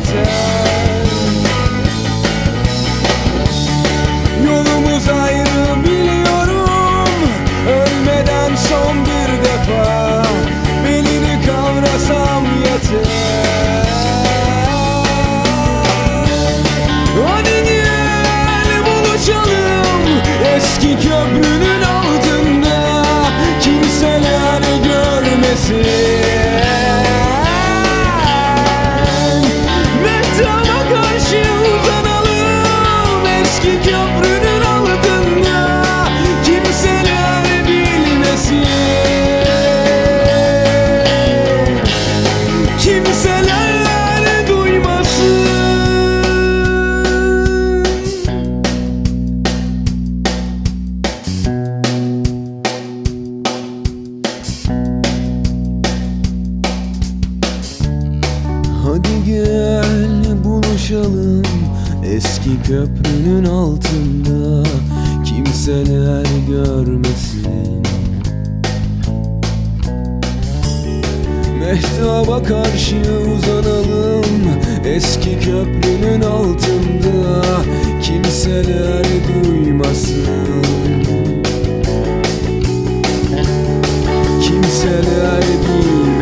better. Eski köprünün altında Kimseler görmesin. Mehtaba karşı uzanalım Eski köprünün altında Kimseler duymasın. Kimseler duymasın